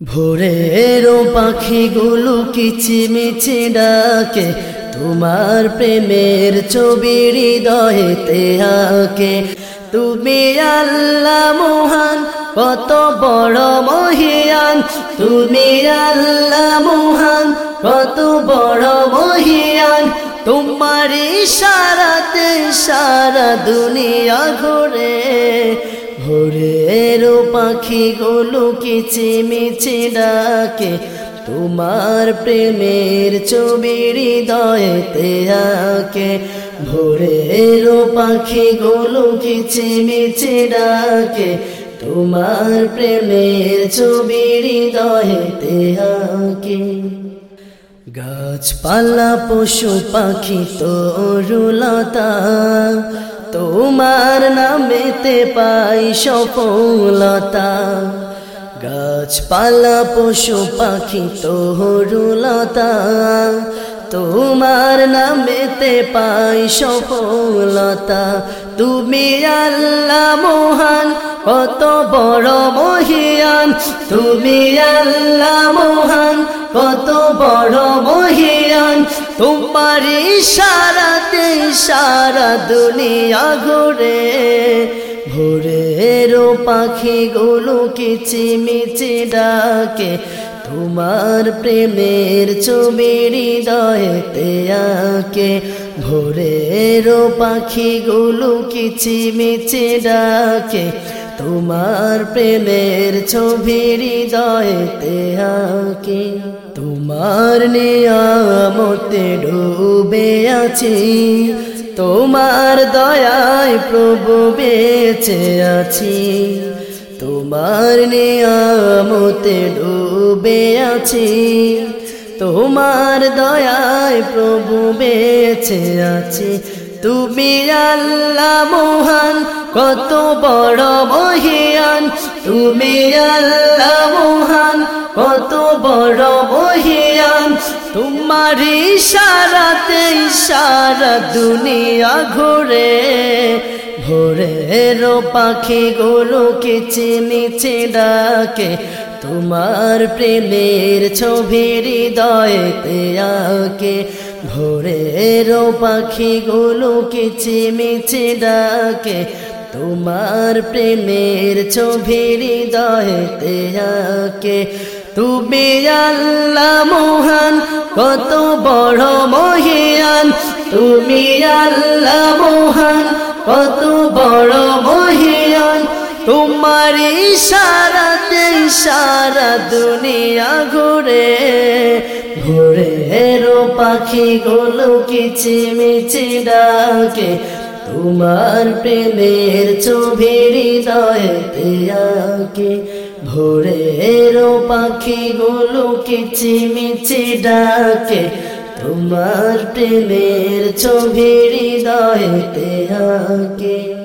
ভোরের পাখিগুলো কিচিমিচি ডাকে, তোমার প্রেমের ছবি হৃদয়েতে আঁকে। তুমি আল্লাহ মহান, কত বড় মহিয়ান। তুমি আল্লাহ মহান, কত বড় মহিয়ান। তোমার ইশারাতে সারা দুনিয়া ঘুরে। ভোরের পাখিগুলো কিচিমিচি ডাকে। তোমার প্রেমের ছবি হৃদয়েতে আঁকে। ভোরের পাখিগুলো কিচিমিচি ডাকে। তোমার প্রেমের ছবি হৃদয়েতে আঁকে। গাছপালা, পশু পাখি, তরুলতা তোমার নামেতে পাই সফলতা। গাছপালা, পশু পাখি, তরুলতা। তোমার নামেতে পাই সফলতা। তুমি আল্লাহ মহান, কত বড় মহিয়ান। তুমি আল্লাহ মহান, কত বড় মহিয়ান। তোমার ইশারাতে সারা দুনিয়া ঘুরে, ভোরের পাখিগুলো কিচিমিচি ডাকে। তোমার প্রেমের ছবি হৃদয়েতে আঁকে, ভোরের পাখিগুলো কিচিমিচি ডাকে। তোমার প্রেমের ছবি হৃদয়েতে আঁকে। তোমার নিয়ামতে ডুবে আছি। তোমার দয়ায় প্রভু বেঁচে আছি। তোমার নিয়ামতে ডুবে আছি। তোমার দয়ায় প্রভু বেঁচে আছি। তুমি আল্লাহ মহান, কত বড় মহিয়ান। তুমি আল্লাহ মহান কত বড় মহিয়ান তোমার ইশারাতে ইশারা দুনিয়া ঘুরে। ভোরের পাখিগুলো কিচিমিচি ডাকে তোমার প্রেমের ছবি হৃদয়েতে আঁকে। ভোরের পাখিগুলো কিচিমিচি ডাকে তোমার প্রেমের ছবি হৃদয়েতে আঁকে। তুমি আল্লাহ মহান, কত বড় মহিয়ান। তুমি আল্লাহ মহান, কত বড় মহিয়ান। তোমার ইশারাতে সারা দুনিয়া ঘুরে ঘুরে ঘুরের পাখিগুলো কিচিমিচি ডাকে। তোমার প্রেমের ছবি হৃদয়েতে আঁকে ভোরের পাখিগুলো কিচিমিচি ডাকে। তোমার প্রেমের ছবি হৃদয়তে আঁকে।